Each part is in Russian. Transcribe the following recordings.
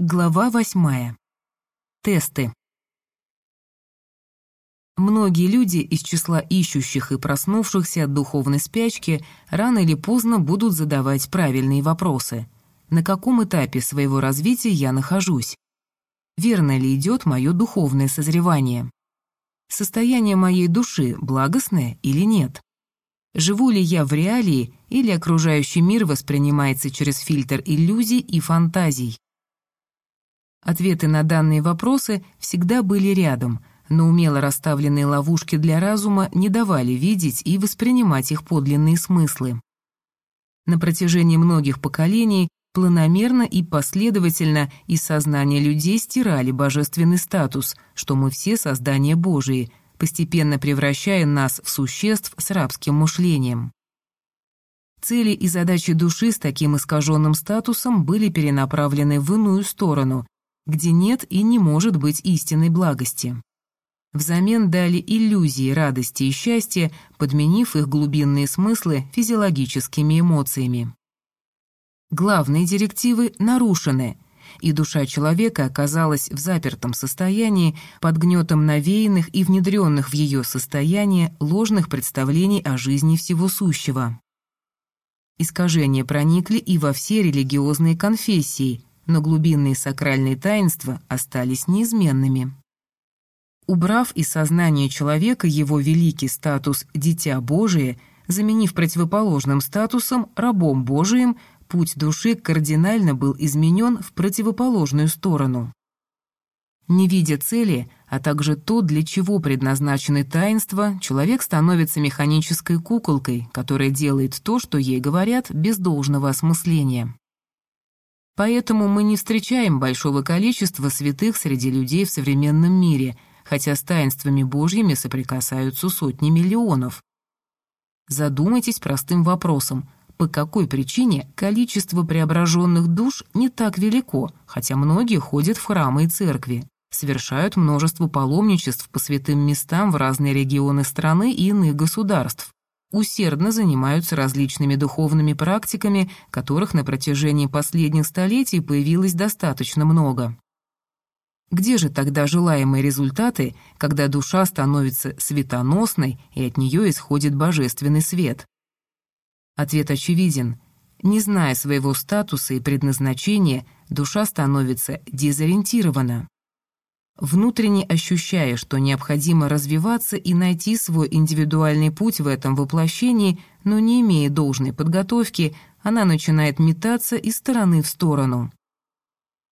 Глава восьмая. Тесты. Многие люди из числа ищущих и проснувшихся от духовной спячки рано или поздно будут задавать правильные вопросы. На каком этапе своего развития я нахожусь? Верно ли идет мое духовное созревание? Состояние моей души благостное или нет? Живу ли я в реалии или окружающий мир воспринимается через фильтр иллюзий и фантазий? Ответы на данные вопросы всегда были рядом, но умело расставленные ловушки для разума не давали видеть и воспринимать их подлинные смыслы. На протяжении многих поколений планомерно и последовательно из сознания людей стирали божественный статус, что мы все создания Божии, постепенно превращая нас в существ с рабским мышлением. Цели и задачи души с таким искаженным статусом были перенаправлены в иную сторону, где нет и не может быть истинной благости. Взамен дали иллюзии радости и счастья, подменив их глубинные смыслы физиологическими эмоциями. Главные директивы нарушены, и душа человека оказалась в запертом состоянии под гнетом навеянных и внедренных в ее состояние ложных представлений о жизни всего сущего. Искажения проникли и во все религиозные конфессии, но глубинные сакральные таинства остались неизменными. Убрав из сознания человека его великий статус «дитя Божие», заменив противоположным статусом «рабом Божиим», путь души кардинально был изменен в противоположную сторону. Не видя цели, а также то, для чего предназначены таинства, человек становится механической куколкой, которая делает то, что ей говорят, без должного осмысления. Поэтому мы не встречаем большого количества святых среди людей в современном мире, хотя с таинствами Божьими соприкасаются сотни миллионов. Задумайтесь простым вопросом, по какой причине количество преображенных душ не так велико, хотя многие ходят в храмы и церкви, совершают множество паломничеств по святым местам в разные регионы страны и иных государств усердно занимаются различными духовными практиками, которых на протяжении последних столетий появилось достаточно много. Где же тогда желаемые результаты, когда душа становится светоносной и от нее исходит божественный свет? Ответ очевиден. Не зная своего статуса и предназначения, душа становится дезориентирована внутренне ощущая, что необходимо развиваться и найти свой индивидуальный путь в этом воплощении, но не имея должной подготовки, она начинает метаться из стороны в сторону.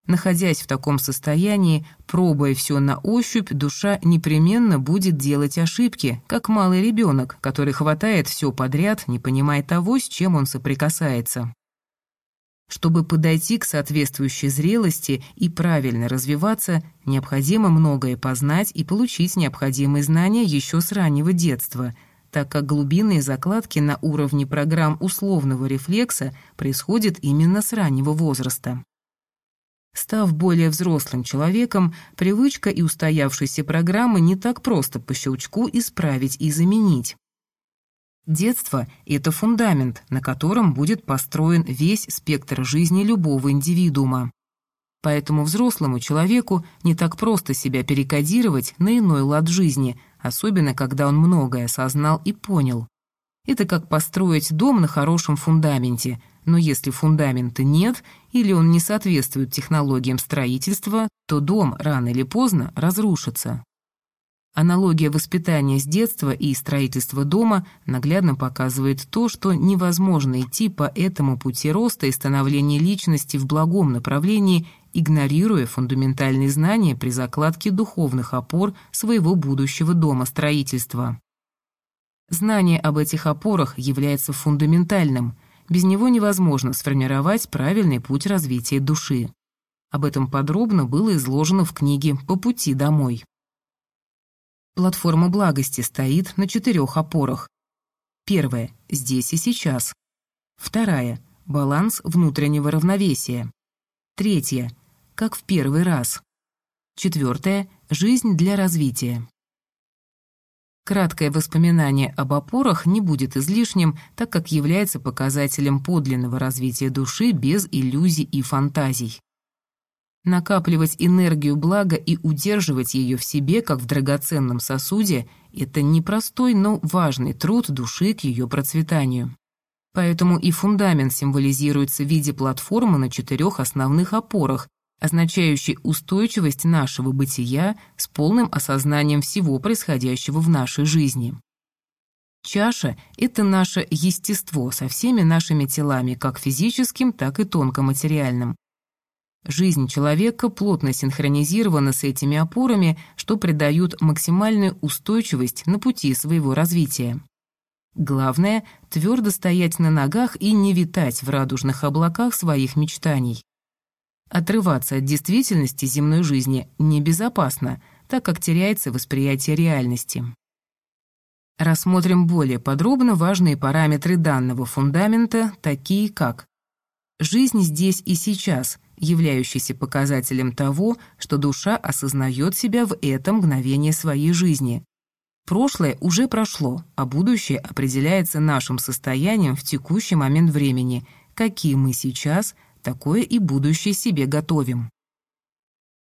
Находясь в таком состоянии, пробуя все на ощупь, душа непременно будет делать ошибки, как малый ребенок, который хватает все подряд, не понимая того, с чем он соприкасается. Чтобы подойти к соответствующей зрелости и правильно развиваться, необходимо многое познать и получить необходимые знания еще с раннего детства, так как глубинные закладки на уровне программ условного рефлекса происходят именно с раннего возраста. Став более взрослым человеком, привычка и устоявшиеся программы не так просто по щелчку исправить и заменить. Детство — это фундамент, на котором будет построен весь спектр жизни любого индивидуума. Поэтому взрослому человеку не так просто себя перекодировать на иной лад жизни, особенно когда он многое осознал и понял. Это как построить дом на хорошем фундаменте, но если фундамента нет или он не соответствует технологиям строительства, то дом рано или поздно разрушится. Аналогия воспитания с детства и строительства дома наглядно показывает то, что невозможно идти по этому пути роста и становления личности в благом направлении, игнорируя фундаментальные знания при закладке духовных опор своего будущего дома строительства. Знание об этих опорах является фундаментальным, без него невозможно сформировать правильный путь развития души. Об этом подробно было изложено в книге «По пути домой». Платформа благости стоит на четырех опорах. Первая – здесь и сейчас. Вторая – баланс внутреннего равновесия. Третья – как в первый раз. Четвертая – жизнь для развития. Краткое воспоминание об опорах не будет излишним, так как является показателем подлинного развития души без иллюзий и фантазий. Накапливать энергию блага и удерживать ее в себе, как в драгоценном сосуде, это непростой, но важный труд души к ее процветанию. Поэтому и фундамент символизируется в виде платформы на четырех основных опорах, означающей устойчивость нашего бытия с полным осознанием всего происходящего в нашей жизни. Чаша — это наше естество со всеми нашими телами, как физическим, так и тонкоматериальным. Жизнь человека плотно синхронизирована с этими опорами, что придают максимальную устойчивость на пути своего развития. Главное — твердо стоять на ногах и не витать в радужных облаках своих мечтаний. Отрываться от действительности земной жизни небезопасно, так как теряется восприятие реальности. Рассмотрим более подробно важные параметры данного фундамента, такие как жизнь здесь и сейчас, являющийся показателем того, что душа осознает себя в это мгновение своей жизни. Прошлое уже прошло, а будущее определяется нашим состоянием в текущий момент времени, какие мы сейчас, такое и будущее себе готовим.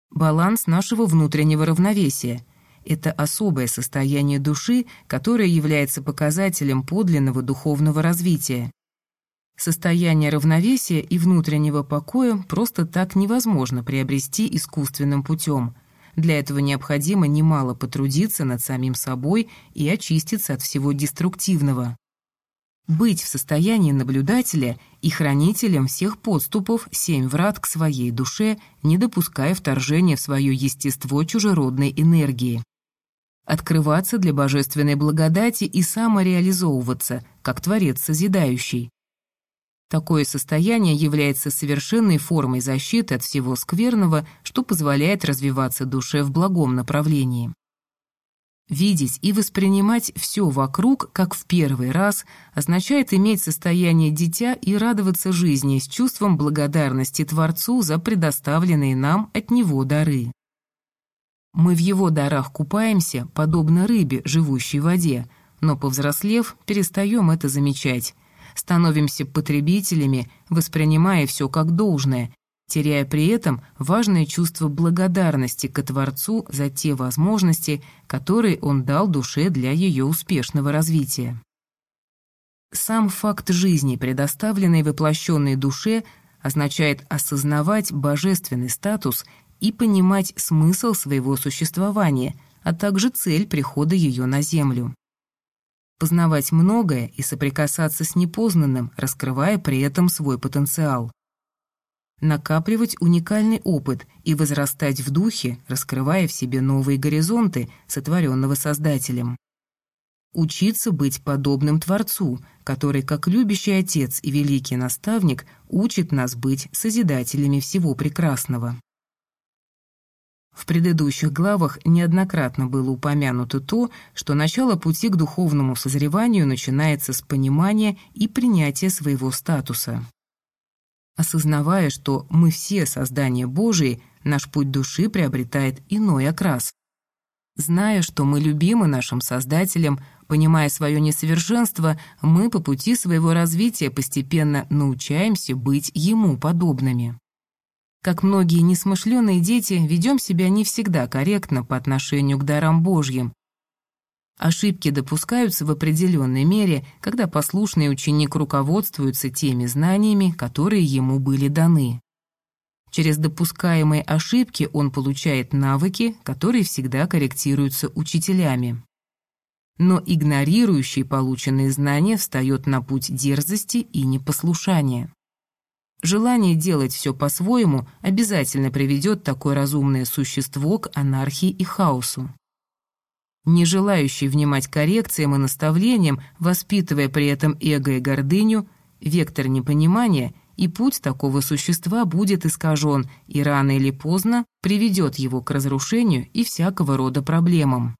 Баланс нашего внутреннего равновесия – это особое состояние души, которое является показателем подлинного духовного развития. Состояние равновесия и внутреннего покоя просто так невозможно приобрести искусственным путем. Для этого необходимо немало потрудиться над самим собой и очиститься от всего деструктивного. Быть в состоянии наблюдателя и хранителем всех подступов семь врат к своей душе, не допуская вторжения в свое естество чужеродной энергии. Открываться для божественной благодати и самореализовываться, как Творец Созидающий. Такое состояние является совершенной формой защиты от всего скверного, что позволяет развиваться душе в благом направлении. Видеть и воспринимать все вокруг, как в первый раз, означает иметь состояние дитя и радоваться жизни с чувством благодарности Творцу за предоставленные нам от Него дары. Мы в Его дарах купаемся, подобно рыбе, живущей в воде, но, повзрослев, перестаем это замечать – становимся потребителями, воспринимая все как должное, теряя при этом важное чувство благодарности к Творцу за те возможности, которые Он дал душе для ее успешного развития. Сам факт жизни, предоставленной воплощенной душе, означает осознавать божественный статус и понимать смысл своего существования, а также цель прихода ее на Землю познавать многое и соприкасаться с непознанным, раскрывая при этом свой потенциал. Накапливать уникальный опыт и возрастать в духе, раскрывая в себе новые горизонты, сотворенного Создателем. Учиться быть подобным Творцу, который, как любящий Отец и великий наставник, учит нас быть созидателями всего прекрасного. В предыдущих главах неоднократно было упомянуто то, что начало пути к духовному созреванию начинается с понимания и принятия своего статуса. Осознавая, что мы все создания Божии, наш путь души приобретает иной окрас. Зная, что мы любимы нашим Создателем, понимая свое несовершенство, мы по пути своего развития постепенно научаемся быть Ему подобными. Как многие несмышленые дети, ведем себя не всегда корректно по отношению к дарам Божьим. Ошибки допускаются в определенной мере, когда послушный ученик руководствуется теми знаниями, которые ему были даны. Через допускаемые ошибки он получает навыки, которые всегда корректируются учителями. Но игнорирующий полученные знания встает на путь дерзости и непослушания. Желание делать все по-своему обязательно приведет такое разумное существо к анархии и хаосу. Не желающий внимать коррекциям и наставлениям, воспитывая при этом эго и гордыню, вектор непонимания и путь такого существа будет искажен и рано или поздно приведет его к разрушению и всякого рода проблемам.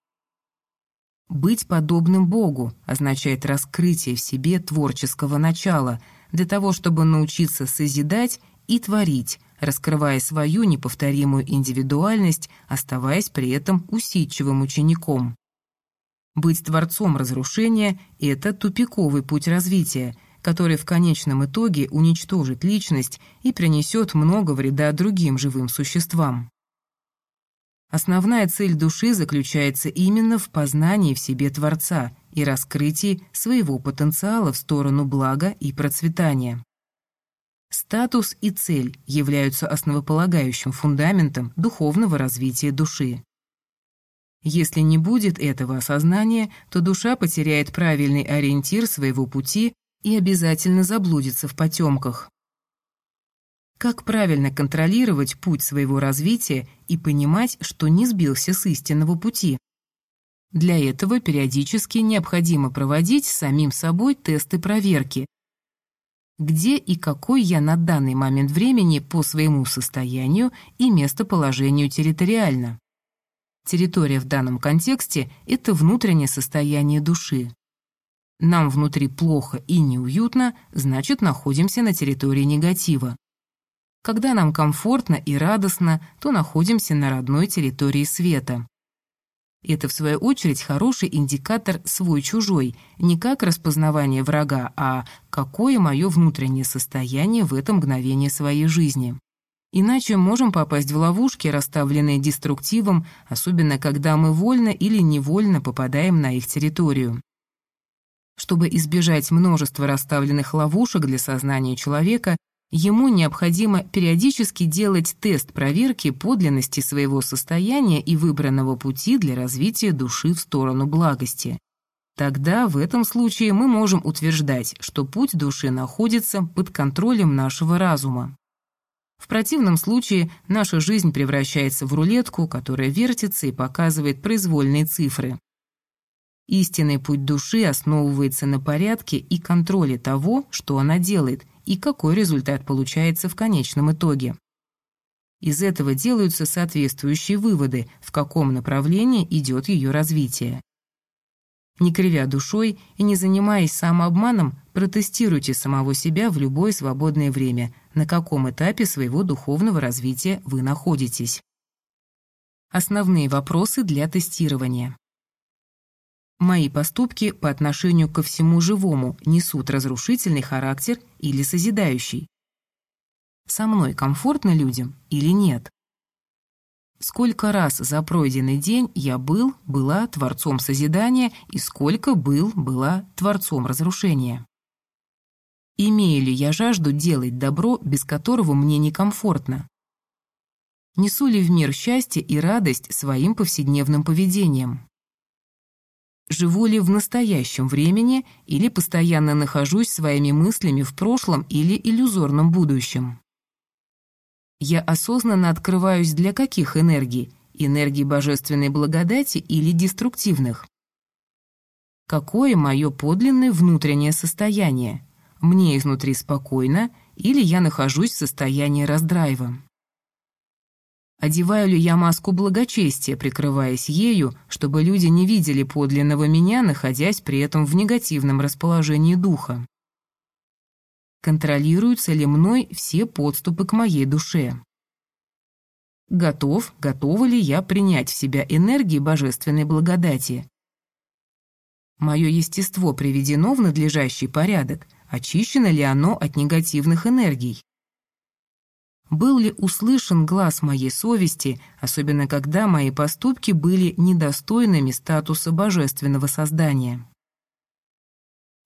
Быть подобным Богу означает раскрытие в себе творческого начала – для того, чтобы научиться созидать и творить, раскрывая свою неповторимую индивидуальность, оставаясь при этом усидчивым учеником. Быть творцом разрушения – это тупиковый путь развития, который в конечном итоге уничтожит личность и принесет много вреда другим живым существам. Основная цель души заключается именно в познании в себе Творца и раскрытии своего потенциала в сторону блага и процветания. Статус и цель являются основополагающим фундаментом духовного развития души. Если не будет этого осознания, то душа потеряет правильный ориентир своего пути и обязательно заблудится в потемках. Как правильно контролировать путь своего развития и понимать, что не сбился с истинного пути? Для этого периодически необходимо проводить самим собой тесты проверки. Где и какой я на данный момент времени по своему состоянию и местоположению территориально? Территория в данном контексте – это внутреннее состояние души. Нам внутри плохо и неуютно, значит, находимся на территории негатива. Когда нам комфортно и радостно, то находимся на родной территории света. Это, в свою очередь, хороший индикатор свой-чужой, не как распознавание врага, а какое мое внутреннее состояние в это мгновение своей жизни. Иначе можем попасть в ловушки, расставленные деструктивом, особенно когда мы вольно или невольно попадаем на их территорию. Чтобы избежать множества расставленных ловушек для сознания человека, Ему необходимо периодически делать тест проверки подлинности своего состояния и выбранного пути для развития души в сторону благости. Тогда в этом случае мы можем утверждать, что путь души находится под контролем нашего разума. В противном случае наша жизнь превращается в рулетку, которая вертится и показывает произвольные цифры. Истинный путь души основывается на порядке и контроле того, что она делает – и какой результат получается в конечном итоге. Из этого делаются соответствующие выводы, в каком направлении идет ее развитие. Не кривя душой и не занимаясь самообманом, протестируйте самого себя в любое свободное время, на каком этапе своего духовного развития вы находитесь. Основные вопросы для тестирования. Мои поступки по отношению ко всему живому несут разрушительный характер или созидающий. Со мной комфортно людям или нет? Сколько раз за пройденный день я был, была творцом созидания и сколько был, была творцом разрушения? Имею ли я жажду делать добро, без которого мне некомфортно? Несу ли в мир счастье и радость своим повседневным поведением? Живу ли в настоящем времени или постоянно нахожусь своими мыслями в прошлом или иллюзорном будущем? Я осознанно открываюсь для каких энергий? Энергий божественной благодати или деструктивных? Какое мое подлинное внутреннее состояние? Мне изнутри спокойно или я нахожусь в состоянии раздрайва? Одеваю ли я маску благочестия, прикрываясь ею, чтобы люди не видели подлинного меня, находясь при этом в негативном расположении духа? Контролируются ли мной все подступы к моей душе? Готов, готова ли я принять в себя энергии божественной благодати? Мое естество приведено в надлежащий порядок, очищено ли оно от негативных энергий? Был ли услышан глаз моей совести, особенно когда мои поступки были недостойными статуса божественного создания?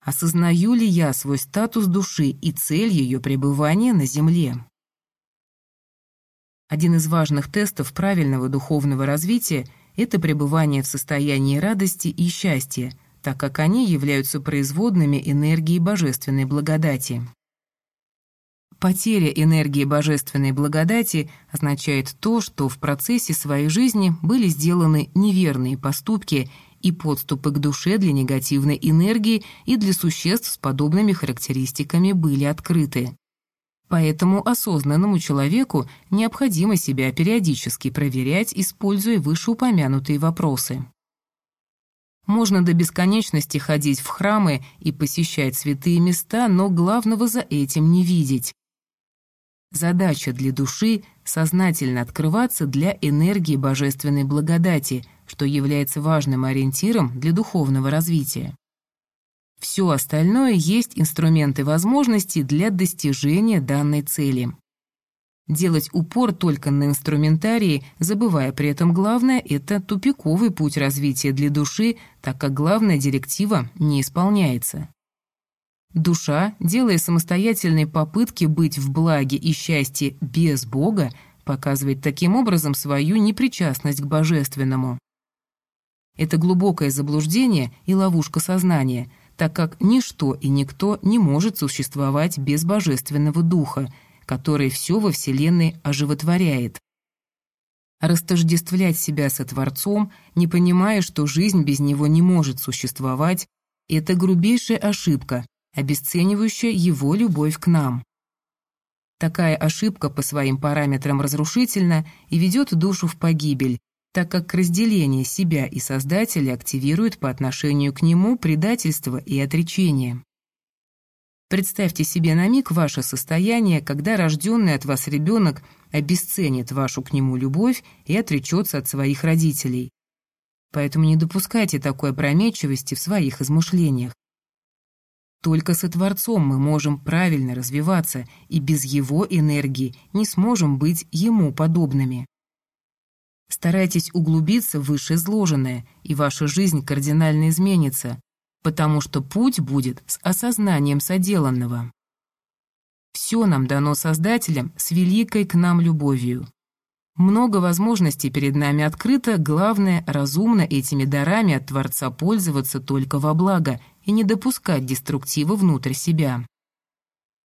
Осознаю ли я свой статус души и цель ее пребывания на земле? Один из важных тестов правильного духовного развития – это пребывание в состоянии радости и счастья, так как они являются производными энергии божественной благодати. Потеря энергии божественной благодати означает то, что в процессе своей жизни были сделаны неверные поступки и подступы к душе для негативной энергии и для существ с подобными характеристиками были открыты. Поэтому осознанному человеку необходимо себя периодически проверять, используя вышеупомянутые вопросы. Можно до бесконечности ходить в храмы и посещать святые места, но главного за этим не видеть. Задача для души — сознательно открываться для энергии божественной благодати, что является важным ориентиром для духовного развития. Все остальное есть инструменты возможности для достижения данной цели. Делать упор только на инструментарии, забывая при этом главное, это тупиковый путь развития для души, так как главная директива не исполняется. Душа, делая самостоятельные попытки быть в благе и счастье без Бога, показывает таким образом свою непричастность к божественному. Это глубокое заблуждение и ловушка сознания, так как ничто и никто не может существовать без божественного духа, который все во Вселенной оживотворяет. Растождествлять себя со Творцом, не понимая, что жизнь без него не может существовать, это грубейшая ошибка, обесценивающая его любовь к нам. Такая ошибка по своим параметрам разрушительна и ведет душу в погибель, так как разделение себя и Создателя активирует по отношению к нему предательство и отречение. Представьте себе на миг ваше состояние, когда рожденный от вас ребенок обесценит вашу к нему любовь и отречется от своих родителей. Поэтому не допускайте такой опрометчивости в своих измышлениях. Только со Творцом мы можем правильно развиваться, и без Его энергии не сможем быть Ему подобными. Старайтесь углубиться в вышеизложенное, и ваша жизнь кардинально изменится, потому что путь будет с осознанием соделанного. Все нам дано Создателем с великой к нам любовью. Много возможностей перед нами открыто, главное, разумно этими дарами от Творца пользоваться только во благо и не допускать деструктива внутрь себя.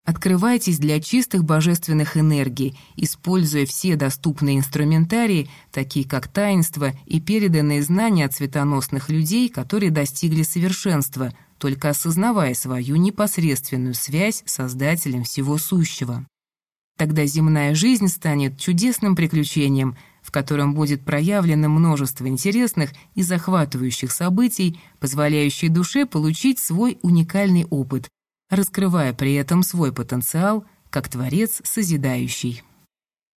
Открывайтесь для чистых божественных энергий, используя все доступные инструментарии, такие как таинство и переданные знания от цветоносных людей, которые достигли совершенства, только осознавая свою непосредственную связь с Создателем всего сущего. Тогда земная жизнь станет чудесным приключением, в котором будет проявлено множество интересных и захватывающих событий, позволяющих душе получить свой уникальный опыт, раскрывая при этом свой потенциал как творец созидающий.